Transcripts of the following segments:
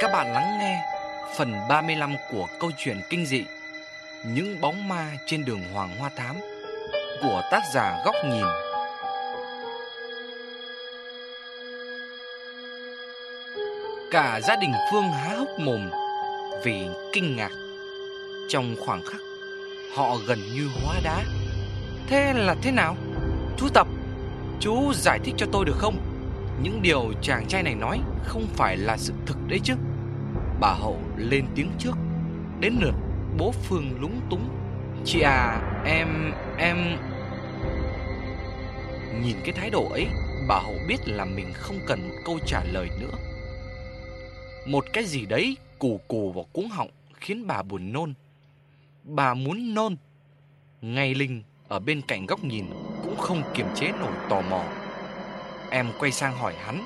các bạn lắng nghe phần 35 của câu chuyện kinh dị Những bóng ma trên đường Hoàng Hoa Thám của tác giả Góc Nhìn. Cả gia đình Phương há hốc mồm vì kinh ngạc. Trong khoảng khắc, họ gần như hóa đá. Thế là thế nào? Chú Tập, chú giải thích cho tôi được không? Những điều chàng trai này nói không phải là sự thực đấy chứ. Bà Hậu lên tiếng trước. Đến lượt, bố Phương lúng túng. Chị à em em. Nhìn cái thái độ ấy, Bà Hậu biết là mình không cần một câu trả lời nữa. Một cái gì đấy cù cù vào cuống họng Khiến bà buồn nôn. Bà muốn nôn. Ngay Linh ở bên cạnh góc nhìn Cũng không kiềm chế nổi tò mò. Em quay sang hỏi hắn.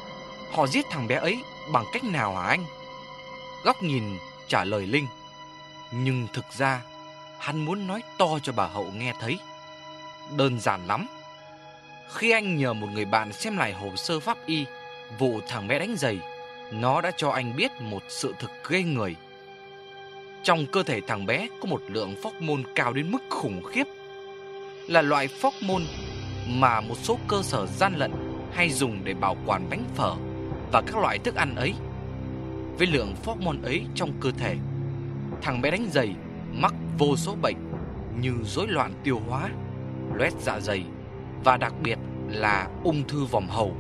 Họ giết thằng bé ấy bằng cách nào hả anh? Góc nhìn trả lời Linh. Nhưng thực ra, Hắn muốn nói to cho bà Hậu nghe thấy. Đơn giản lắm. Khi anh nhờ một người bạn xem lại hồ sơ pháp y, Vụ thằng bé đánh giày, Nó đã cho anh biết một sự thực ghê người. Trong cơ thể thằng bé có một lượng phóc môn cao đến mức khủng khiếp. Là loại phóc môn mà một số cơ sở gian lận hay dùng để bảo quản bánh phở và các loại thức ăn ấy. Với lượng hormone ấy trong cơ thể, thằng bé đánh giày mắc vô số bệnh như rối loạn tiêu hóa, loét dạ dày và đặc biệt là ung thư vòm hầu.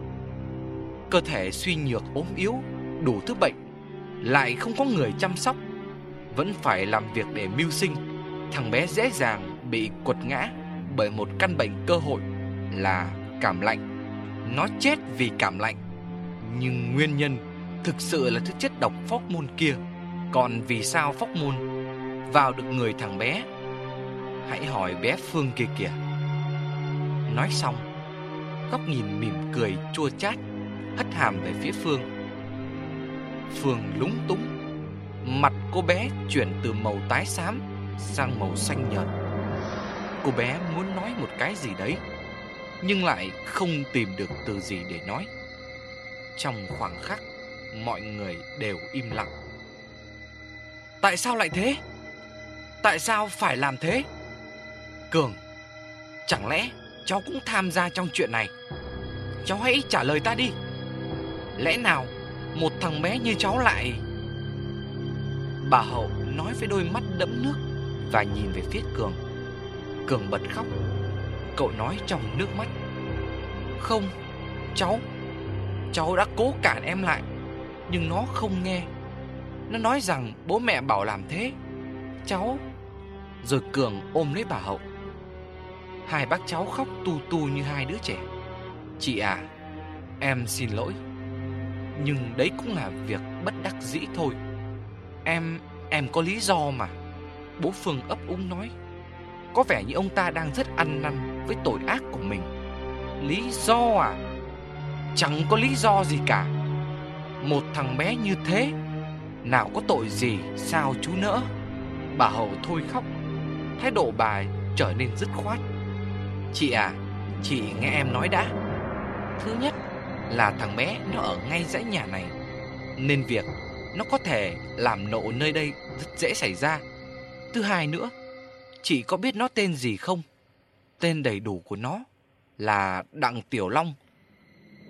Cơ thể suy nhược ốm yếu, đủ thứ bệnh, lại không có người chăm sóc, vẫn phải làm việc để mưu sinh. Thằng bé dễ dàng bị quật ngã bởi một căn bệnh cơ hội là cảm lạnh. Nó chết vì cảm lạnh. Nhưng nguyên nhân thực sự là thứ chất độc phóc môn kia. Còn vì sao phóc môn vào được người thằng bé? Hãy hỏi bé Phương kia kìa. Nói xong, Góc nhìn mỉm cười chua chát, Hất hàm về phía Phương. Phương lúng túng, Mặt cô bé chuyển từ màu tái xám Sang màu xanh nhợt. Cô bé muốn nói một cái gì đấy? Nhưng lại không tìm được từ gì để nói. Trong khoảng khắc, mọi người đều im lặng. Tại sao lại thế? Tại sao phải làm thế? Cường, chẳng lẽ cháu cũng tham gia trong chuyện này? Cháu hãy trả lời ta đi. Lẽ nào một thằng bé như cháu lại... Bà Hậu nói với đôi mắt đẫm nước và nhìn về phía Cường. Cường bật khóc Cậu nói trong nước mắt. Không, Cháu Cháu đã cố cản em lại, Nhưng nó không nghe. Nó nói rằng bố mẹ bảo làm thế. Cháu, Rồi Cường ôm lấy bà Hậu. Hai bác cháu khóc tu tu như hai đứa trẻ. Chị à Em xin lỗi, Nhưng đấy cũng là việc bất đắc dĩ thôi. Em Em có lý do mà. Bố Phương ấp úng nói có vẻ như ông ta đang rất ăn năn với tội ác của mình. Lý do à? Chẳng có lý do gì cả. Một thằng bé như thế, Nào có tội gì sao chú nỡ? Bà Hậu thôi khóc. Thái độ bà trở nên dứt khoát. Chị à Chị nghe em nói đã. Thứ nhất là thằng bé nó ở ngay dãy nhà này. Nên việc nó có thể làm nộ nơi đây rất dễ xảy ra. Thứ hai nữa Chị có biết nó tên gì không? Tên đầy đủ của nó là Đặng Tiểu Long,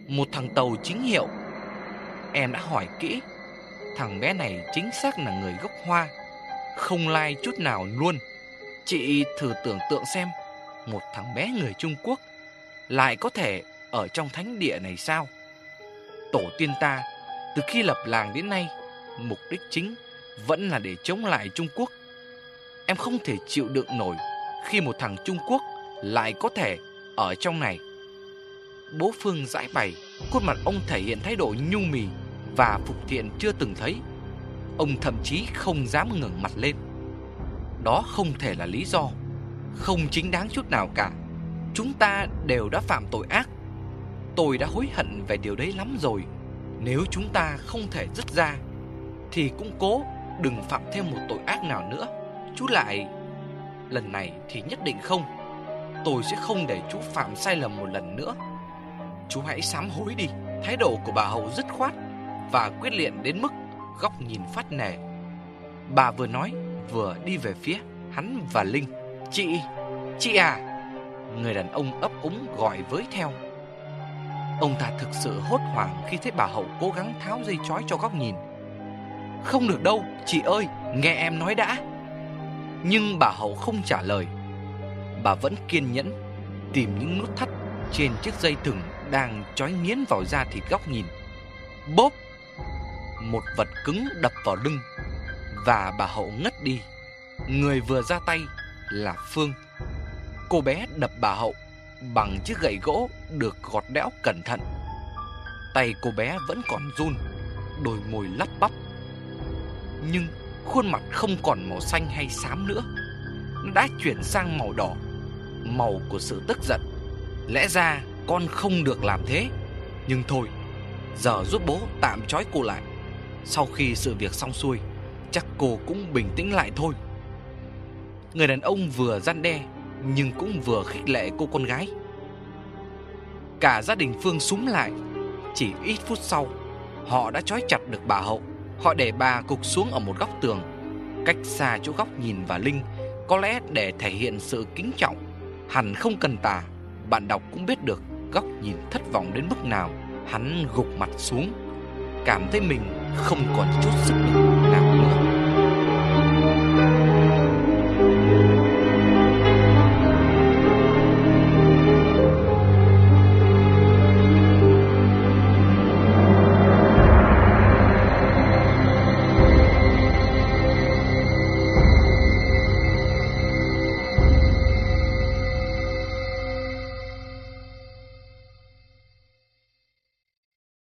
Một thằng tàu chính hiệu. Em đã hỏi kỹ, Thằng bé này chính xác là người gốc Hoa, Không lai chút nào luôn. Chị thử tưởng tượng xem, Một thằng bé người Trung Quốc Lại có thể ở trong thánh địa này sao? Tổ tiên ta, Từ khi lập làng đến nay, Mục đích chính Vẫn là để chống lại Trung Quốc. Em không thể chịu đựng nổi khi một thằng Trung Quốc lại có thể ở trong này. Bố Phương giải bày, khuôn mặt ông thể hiện thái độ nhu mì và phục thiện chưa từng thấy. Ông thậm chí không dám ngẩng mặt lên. Đó không thể là lý do, không chính đáng chút nào cả. Chúng ta đều đã phạm tội ác. Tôi đã hối hận về điều đấy lắm rồi. Nếu chúng ta không thể dứt ra, thì cũng cố đừng phạm thêm một tội ác nào nữa. Chú lại Lần này thì nhất định không Tôi sẽ không để chú phạm sai lầm một lần nữa Chú hãy sám hối đi Thái độ của bà Hậu dứt khoát Và quyết liệt đến mức góc nhìn phát nề. Bà vừa nói vừa đi về phía hắn và Linh. Chị, chị à! Người đàn ông ấp úng gọi với theo. Ông ta thực sự hốt hoảng khi thấy bà Hậu cố gắng tháo dây chói cho góc nhìn. Không được đâu, chị ơi, nghe em nói đã. Nhưng bà Hậu không trả lời. Bà vẫn kiên nhẫn tìm những nút thắt trên chiếc dây thừng đang trói nghiến vào da thịt góc nhìn. Bốp! Một vật cứng đập vào lưng và bà Hậu ngất đi. Người vừa ra tay là Phương. Cô bé đập bà Hậu bằng chiếc gậy gỗ được gọt đẽo cẩn thận. Tay cô bé vẫn còn run, đôi môi lắp bắp. Nhưng khuôn mặt không còn màu xanh hay xám nữa. Đã chuyển sang màu đỏ, màu của sự tức giận. Lẽ ra con không được làm thế, nhưng thôi, giờ giúp bố tạm trói cô lại. Sau khi sự việc xong xuôi, chắc cô cũng bình tĩnh lại thôi. Người đàn ông vừa gian đe nhưng cũng vừa khích lệ cô con gái. Cả gia đình Phương súng lại. Chỉ ít phút sau, họ đã trói chặt được bà Hậu. Họ để bà cục xuống ở một góc tường, cách xa chỗ góc nhìn và Linh, có lẽ để thể hiện sự kính trọng. Hẳn không cần tả, bạn đọc cũng biết được góc nhìn thất vọng đến mức nào. Hắn gục mặt xuống, cảm thấy mình không còn chút sức lực nào nữa.